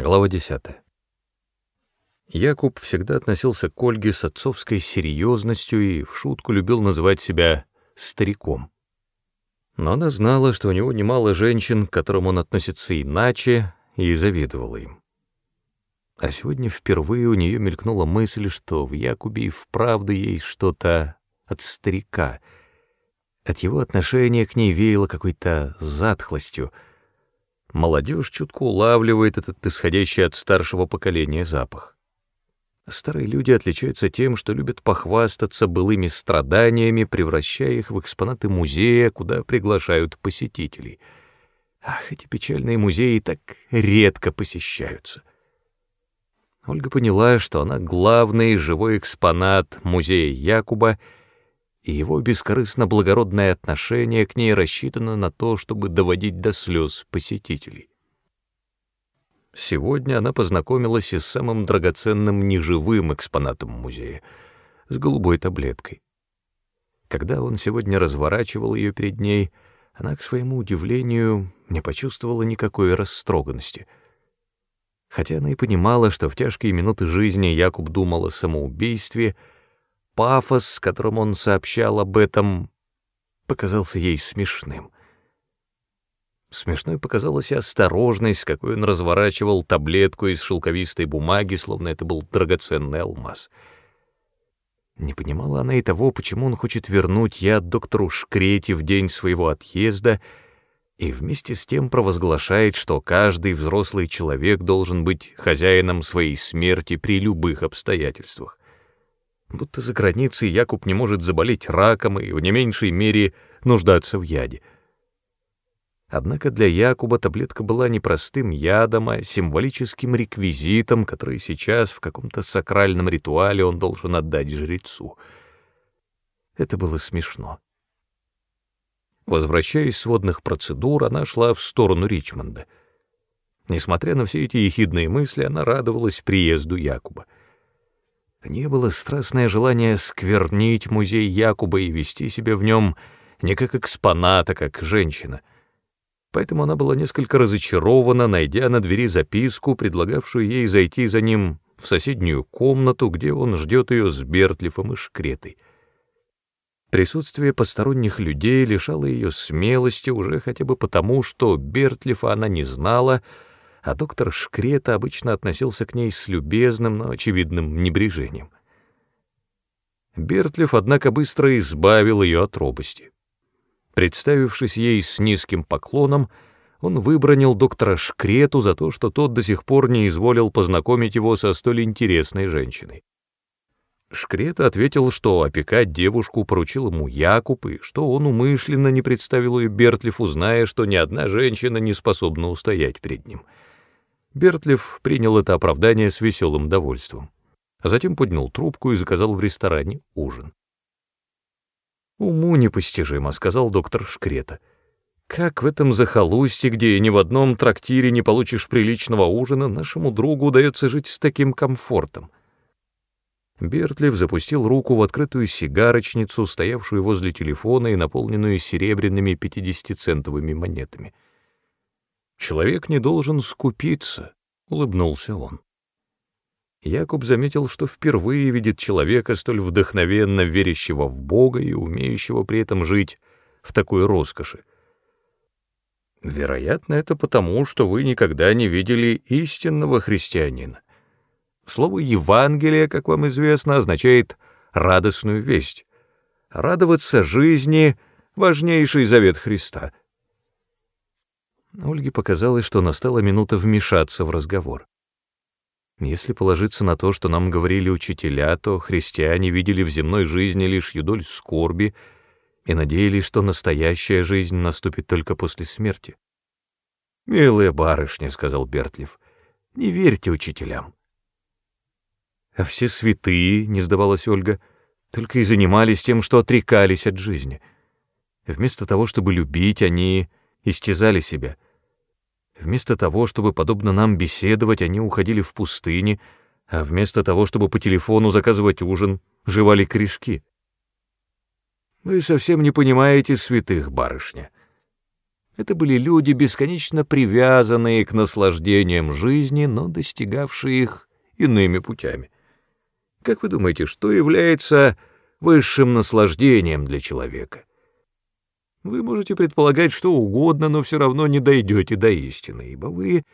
Глава 10. Якуб всегда относился к Ольге с отцовской серьезностью и в шутку любил называть себя стариком. Но она знала, что у него немало женщин, к которым он относится иначе, и завидовала им. А сегодня впервые у нее мелькнула мысль, что в Якубе и вправду есть что-то от старика. От его отношения к ней веяло какой-то затхлостью — Молодежь чутко улавливает этот исходящий от старшего поколения запах. Старые люди отличаются тем, что любят похвастаться былыми страданиями, превращая их в экспонаты музея, куда приглашают посетителей. Ах, эти печальные музеи так редко посещаются. Ольга поняла, что она главный живой экспонат музея Якуба — и его бескорыстно благородное отношение к ней рассчитано на то, чтобы доводить до слез посетителей. Сегодня она познакомилась и с самым драгоценным неживым экспонатом музея, с голубой таблеткой. Когда он сегодня разворачивал ее перед ней, она, к своему удивлению, не почувствовала никакой растроганности. Хотя она и понимала, что в тяжкие минуты жизни Якуб думал о самоубийстве — пафос, с которым он сообщал об этом, показался ей смешным. Смешной показалась и осторожность, с какой он разворачивал таблетку из шелковистой бумаги, словно это был драгоценный алмаз. Не понимала она и того, почему он хочет вернуть яд доктору Шкрете в день своего отъезда, и вместе с тем провозглашает, что каждый взрослый человек должен быть хозяином своей смерти при любых обстоятельствах будто за границей Якуб не может заболеть раком и в не меньшей мере нуждаться в яде. Однако для Якуба таблетка была не простым ядом, а символическим реквизитом, который сейчас в каком-то сакральном ритуале он должен отдать жрецу. Это было смешно. Возвращаясь с водных процедур, она шла в сторону Ричмонда. Несмотря на все эти ехидные мысли, она радовалась приезду Якуба — не было страстное желание сквернить музей Якуба и вести себя в нем не как экспонат, а как женщина. Поэтому она была несколько разочарована, найдя на двери записку, предлагавшую ей зайти за ним в соседнюю комнату, где он ждет ее с Бертлифом и Шкретой. Присутствие посторонних людей лишало ее смелости уже хотя бы потому, что Бертлифа она не знала, а доктор Шкрета обычно относился к ней с любезным, но очевидным небрежением. Бертлев, однако, быстро избавил ее от робости. Представившись ей с низким поклоном, он выбронил доктора Шкрету за то, что тот до сих пор не изволил познакомить его со столь интересной женщиной. Шкрета ответил, что опекать девушку поручил ему Якуб, и что он умышленно не представил ее Бертлифу, зная, что ни одна женщина не способна устоять перед ним — Бертлев принял это оправдание с веселым довольством, а затем поднял трубку и заказал в ресторане ужин. «Уму непостижимо», — сказал доктор Шкрета. «Как в этом захолустье, где ни в одном трактире не получишь приличного ужина, нашему другу удается жить с таким комфортом?» Бертлев запустил руку в открытую сигарочницу, стоявшую возле телефона и наполненную серебряными пятидесятицентовыми монетами — Человек не должен скупиться, — улыбнулся он. Якуб заметил, что впервые видит человека, столь вдохновенно верящего в Бога и умеющего при этом жить в такой роскоши. Вероятно, это потому, что вы никогда не видели истинного христианина. Слово «Евангелие», как вам известно, означает «радостную весть». Радоваться жизни — важнейший завет Христа — Ольге показалось, что настала минута вмешаться в разговор. Если положиться на то, что нам говорили учителя, то христиане видели в земной жизни лишь юдоль скорби и надеялись, что настоящая жизнь наступит только после смерти. «Милая барышня», — сказал Бертлев, — «не верьте учителям». «А все святые», — не сдавалась Ольга, — «только и занимались тем, что отрекались от жизни. Вместо того, чтобы любить, они истязали себя. Вместо того, чтобы, подобно нам, беседовать, они уходили в пустыни, а вместо того, чтобы по телефону заказывать ужин, жевали корешки. Вы совсем не понимаете святых, барышня. Это были люди, бесконечно привязанные к наслаждениям жизни, но достигавшие их иными путями. Как вы думаете, что является высшим наслаждением для человека? Вы можете предполагать что угодно, но все равно не дойдете до истины, ибо вы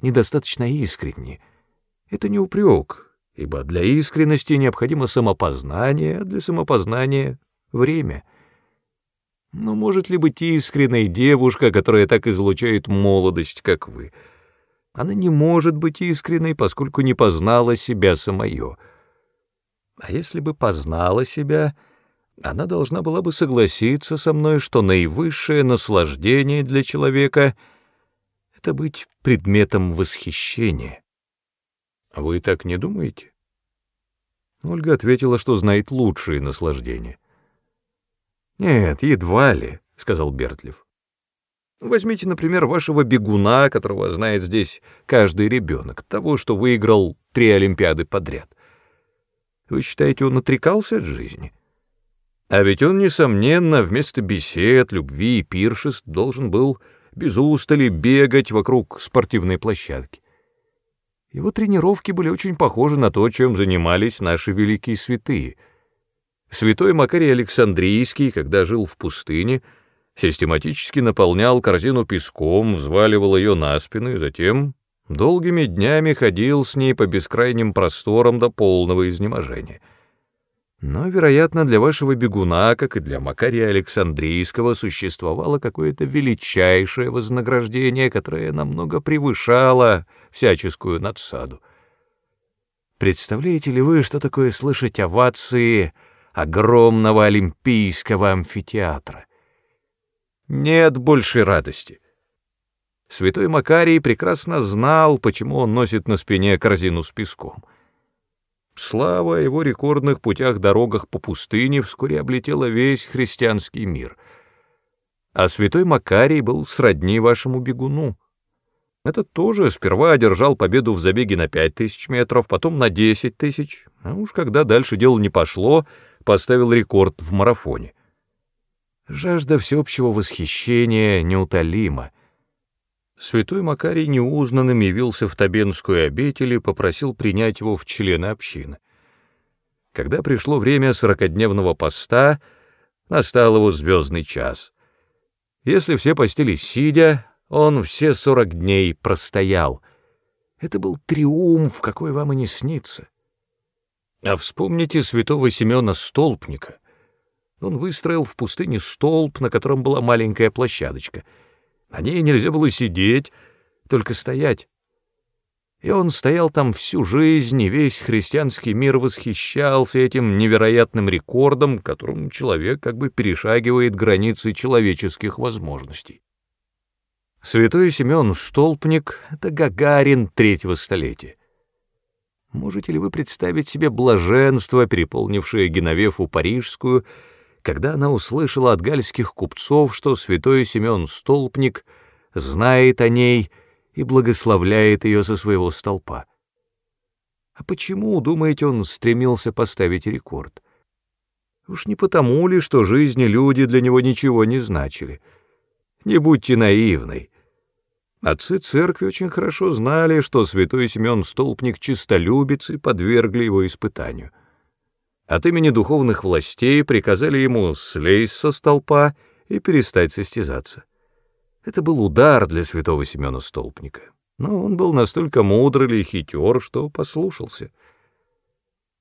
недостаточно искренни. Это не упрек, ибо для искренности необходимо самопознание, а для самопознания — время — но может ли быть искренней девушка, которая так излучает молодость, как вы? Она не может быть искренней, поскольку не познала себя самое. А если бы познала себя, она должна была бы согласиться со мной, что наивысшее наслаждение для человека — это быть предметом восхищения. Вы так не думаете? Ольга ответила, что знает лучшие наслаждения. «Нет, едва ли», — сказал Бертлев. «Возьмите, например, вашего бегуна, которого знает здесь каждый ребенок, того, что выиграл три Олимпиады подряд. Вы считаете, он отрекался от жизни? А ведь он, несомненно, вместо бесед, любви и пиршеств должен был без устали бегать вокруг спортивной площадки. Его тренировки были очень похожи на то, чем занимались наши великие святые — Святой Макарий Александрийский, когда жил в пустыне, систематически наполнял корзину песком, взваливал ее на спину и затем долгими днями ходил с ней по бескрайним просторам до полного изнеможения. Но, вероятно, для вашего бегуна, как и для Макария Александрийского, существовало какое-то величайшее вознаграждение, которое намного превышало всяческую надсаду. Представляете ли вы, что такое слышать овации огромного олимпийского амфитеатра. Нет большей радости. Святой Макарий прекрасно знал, почему он носит на спине корзину с песком. Слава о его рекордных путях-дорогах по пустыне вскоре облетела весь христианский мир. А святой Макарий был сродни вашему бегуну. Этот тоже сперва одержал победу в забеге на пять тысяч метров, потом на десять тысяч, а уж когда дальше дело не пошло, поставил рекорд в марафоне. Жажда всеобщего восхищения неутолима. Святой Макарий неузнанным явился в Табенскую обитель и попросил принять его в члены общины. Когда пришло время сорокодневного поста, настал его звездный час. Если все постились сидя, он все сорок дней простоял. Это был триумф, какой вам и не снится. А вспомните святого Семена Столпника. Он выстроил в пустыне столб, на котором была маленькая площадочка. На ней нельзя было сидеть, только стоять. И он стоял там всю жизнь, и весь христианский мир восхищался этим невероятным рекордом, которым человек как бы перешагивает границы человеческих возможностей. Святой Семен Столпник — это Гагарин третьего столетия. Можете ли вы представить себе блаженство, переполнившее Геновефу Парижскую, когда она услышала от гальских купцов, что святой Семен Столпник знает о ней и благословляет ее со своего столпа? А почему, думаете, он стремился поставить рекорд? Уж не потому ли, что жизни люди для него ничего не значили? Не будьте наивной. Отцы церкви очень хорошо знали, что святой Семен Столпник чистолюбец и подвергли его испытанию. От имени духовных властей приказали ему слезть со столпа и перестать состязаться. Это был удар для святого Семена Столпника, но он был настолько мудрый и хитер, что послушался.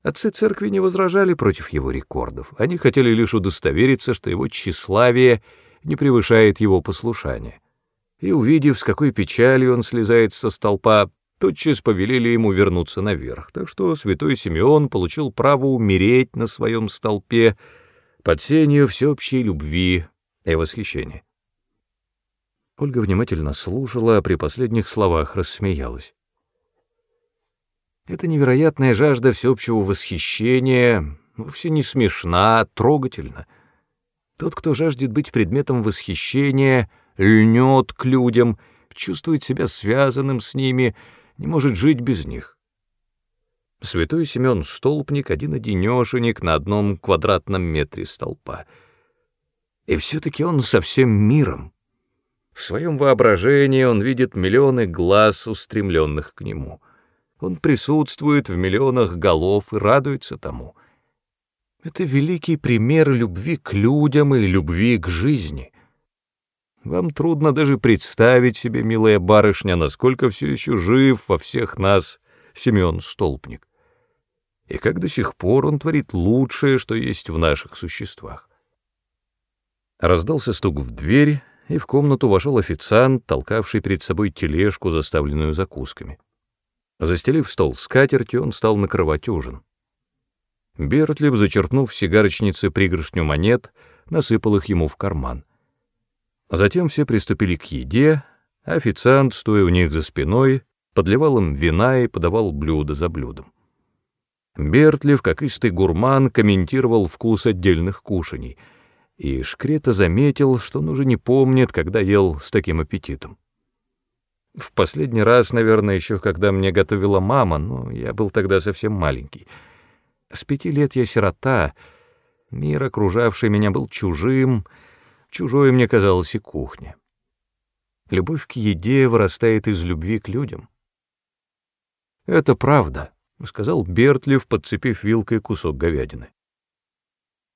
Отцы церкви не возражали против его рекордов, они хотели лишь удостовериться, что его тщеславие не превышает его послушания и, увидев, с какой печалью он слезает со столпа, тотчас повелели ему вернуться наверх, так что святой Симеон получил право умереть на своем столпе под сенью всеобщей любви и восхищения. Ольга внимательно слушала, а при последних словах рассмеялась. Эта невероятная жажда всеобщего восхищения вовсе не смешна, а трогательна. Тот, кто жаждет быть предметом восхищения — льнет к людям, чувствует себя связанным с ними, не может жить без них. Святой Семен Столпник один-одинешенек на одном квадратном метре столпа. И все-таки он со всем миром. В своем воображении он видит миллионы глаз, устремленных к нему. Он присутствует в миллионах голов и радуется тому. Это великий пример любви к людям и любви к жизни. Вам трудно даже представить себе, милая барышня, насколько все еще жив во всех нас Семен Столпник. И как до сих пор он творит лучшее, что есть в наших существах. Раздался стук в дверь, и в комнату вошел официант, толкавший перед собой тележку, заставленную закусками. Застелив стол скатертью, он стал накрывать ужин. Бертлиб, зачерпнув сигарочницы пригоршню монет, насыпал их ему в карман — Затем все приступили к еде, а официант, стоя у них за спиной, подливал им вина и подавал блюдо за блюдом. Бертлев, как истый гурман, комментировал вкус отдельных кушаний, и Шкрета заметил, что он уже не помнит, когда ел с таким аппетитом. В последний раз, наверное, еще когда мне готовила мама, но я был тогда совсем маленький. С пяти лет я сирота, мир, окружавший меня, был чужим — Чужой мне казалась и кухня. Любовь к еде вырастает из любви к людям. «Это правда», — сказал Бертлев, подцепив вилкой кусок говядины.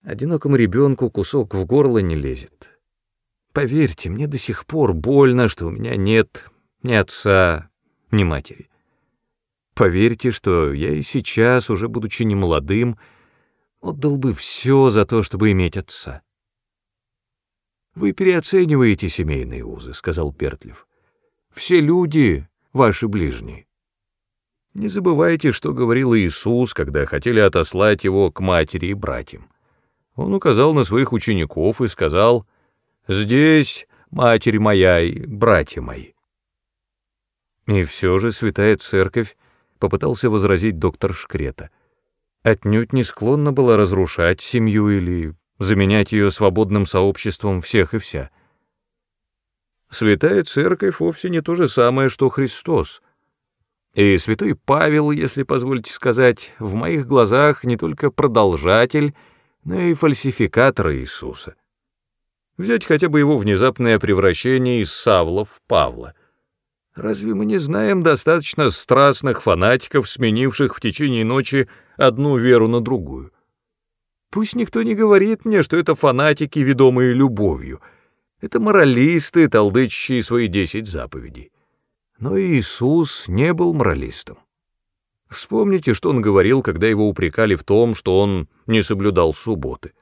«Одинокому ребенку кусок в горло не лезет. Поверьте, мне до сих пор больно, что у меня нет ни отца, ни матери. Поверьте, что я и сейчас, уже будучи немолодым, отдал бы все за то, чтобы иметь отца. «Вы переоцениваете семейные узы», — сказал Пертлев. «Все люди — ваши ближние. Не забывайте, что говорил Иисус, когда хотели отослать его к матери и братьям. Он указал на своих учеников и сказал, «Здесь матерь моя и братья мои». И все же Святая Церковь попытался возразить доктор Шкрета. Отнюдь не склонна была разрушать семью или заменять ее свободным сообществом всех и вся. Святая Церковь вовсе не то же самое, что Христос. И святой Павел, если позволите сказать, в моих глазах не только продолжатель, но и фальсификатор Иисуса. Взять хотя бы его внезапное превращение из Савла в Павла. Разве мы не знаем достаточно страстных фанатиков, сменивших в течение ночи одну веру на другую? Пусть никто не говорит мне, что это фанатики, ведомые любовью. Это моралисты, толдычащие свои десять заповедей. Но Иисус не был моралистом. Вспомните, что он говорил, когда его упрекали в том, что он не соблюдал субботы.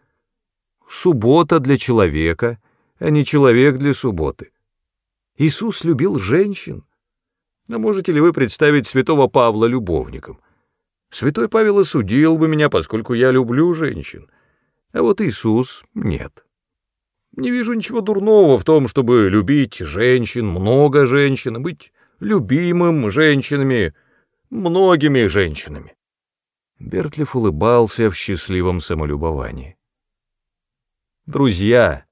Суббота для человека, а не человек для субботы. Иисус любил женщин. А можете ли вы представить святого Павла любовником? Святой Павел осудил бы меня, поскольку я люблю женщин, а вот Иисус нет. Не вижу ничего дурного в том, чтобы любить женщин, много женщин, быть любимым женщинами, многими женщинами. Бертлиф улыбался в счастливом самолюбовании. Друзья,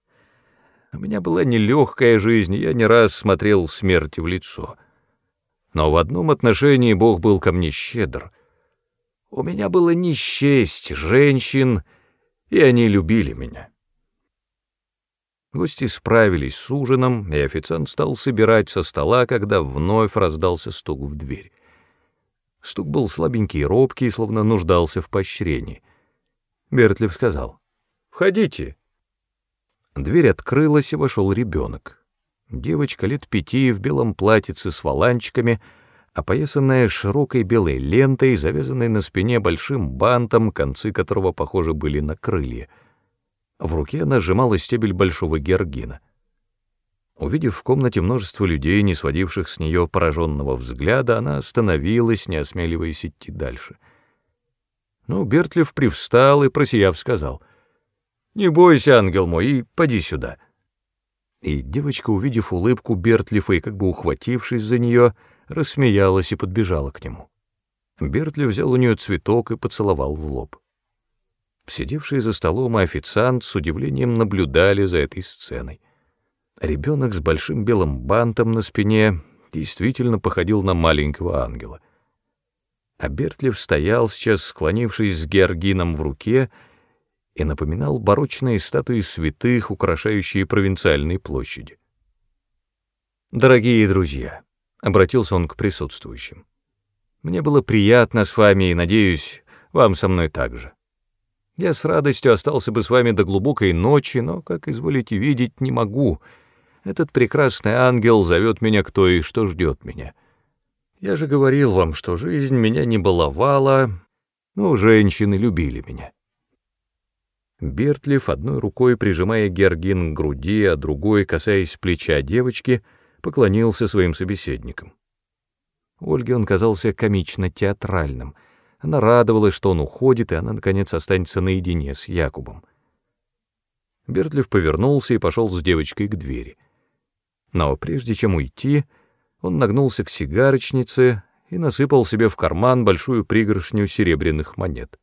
у меня была нелегкая жизнь, я не раз смотрел смерти в лицо. Но в одном отношении Бог был ко мне щедр — у меня было не женщин, и они любили меня. Гости справились с ужином, и официант стал собирать со стола, когда вновь раздался стук в дверь. Стук был слабенький и робкий, словно нуждался в поощрении. Бертлев сказал, «Входите». Дверь открылась, и вошел ребенок. Девочка лет пяти в белом платьице с валанчиками — опоясанная широкой белой лентой, завязанной на спине большим бантом, концы которого, похоже, были на крылья. В руке она сжимала стебель большого георгина. Увидев в комнате множество людей, не сводивших с нее пораженного взгляда, она остановилась, не осмеливаясь идти дальше. Но Бертлев привстал и, просияв, сказал, «Не бойся, ангел мой, и поди сюда». И девочка, увидев улыбку Бертлифа и как бы ухватившись за нее, — рассмеялась и подбежала к нему. Бертли взял у нее цветок и поцеловал в лоб. Сидевшие за столом и официант с удивлением наблюдали за этой сценой. Ребенок с большим белым бантом на спине действительно походил на маленького ангела. А Бертлев стоял сейчас, склонившись с георгином в руке, и напоминал барочные статуи святых, украшающие провинциальные площади. «Дорогие друзья», — обратился он к присутствующим, — «мне было приятно с вами и, надеюсь, вам со мной также. Я с радостью остался бы с вами до глубокой ночи, но, как изволите видеть, не могу. Этот прекрасный ангел зовет меня к той, что ждет меня. Я же говорил вам, что жизнь меня не баловала, но женщины любили меня». Бертлиф, одной рукой прижимая Георгин к груди, а другой, касаясь плеча девочки, поклонился своим собеседникам. Ольге он казался комично театральным. Она радовалась, что он уходит, и она, наконец, останется наедине с Якубом. Бертлиф повернулся и пошел с девочкой к двери. Но прежде чем уйти, он нагнулся к сигарочнице и насыпал себе в карман большую пригоршню серебряных монет.